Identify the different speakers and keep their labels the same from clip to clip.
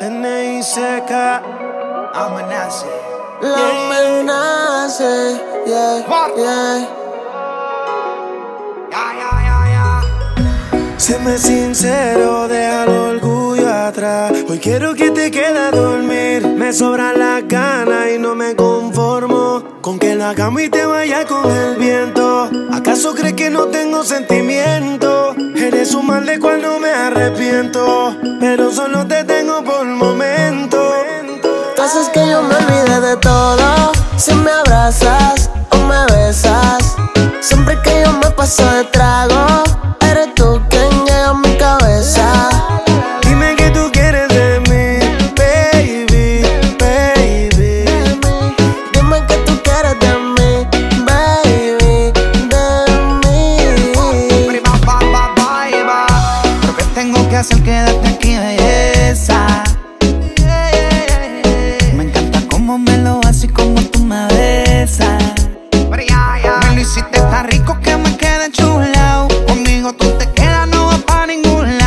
Speaker 1: N.I.C.K.
Speaker 2: Amenace.
Speaker 3: La amenace, yeah, yeah.
Speaker 2: Ya, ya, ya, ya.
Speaker 1: Séme sincero, deja el orgullo atrás. Hoy quiero que te quede a dormir. Me sobran las ganas y no me conformo con que la cama y te vaya con el viento. ¿Acaso crees que no tengo sentimiento? Mal de cual no me arrepiento, pero solo te tengo por momento.
Speaker 3: Tú haces que yo me olvide de todo. Si me abrazas o me besas. Siempre que yo me paso de
Speaker 2: quédate aquí, belleza. Me encanta cómo me lo haces y cómo tú me besas. Me lo hiciste tan rico que me quedé chulao. Conmigo tú te quedas, no vas pa' ningún lado.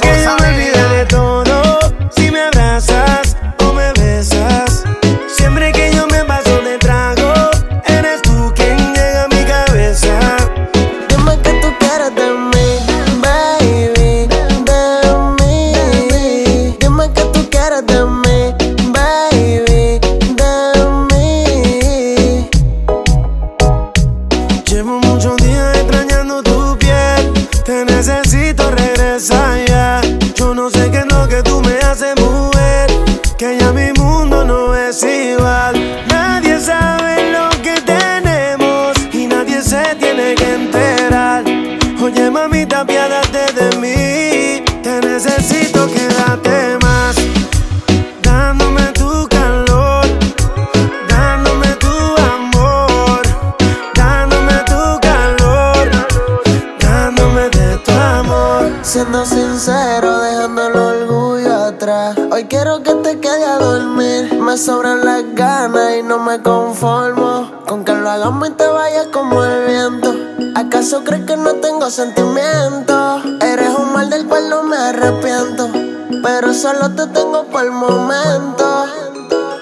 Speaker 1: Que me de todo. Necesito, quédate más. Dándome tu calor, dándome tu amor, dándome tu calor, dándome de tu amor.
Speaker 3: Siendo sincero, dejando el orgullo atrás. Hoy quiero que te quede a dormir. Me sobran las ganas y no me conformo. Con que lo hagamos y te vayas como el viento. ¿Acaso crees que no tengo sentimientos? Eres un mal del cual no me arrepiento. Pero solo te tengo por el momento.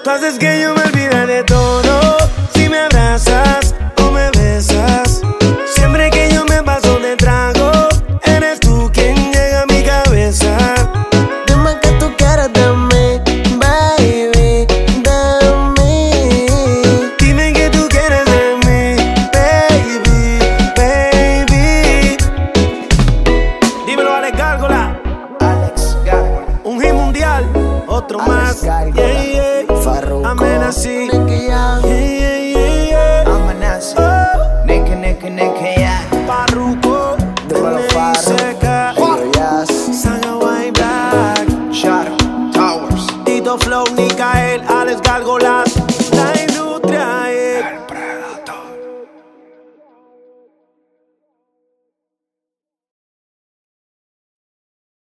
Speaker 1: Tú haces que yo me olvide de todo. Si me abrazas otro más. Yeah, yeah. Amenací.